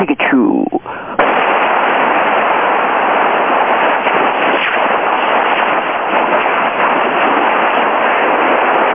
Pikachu.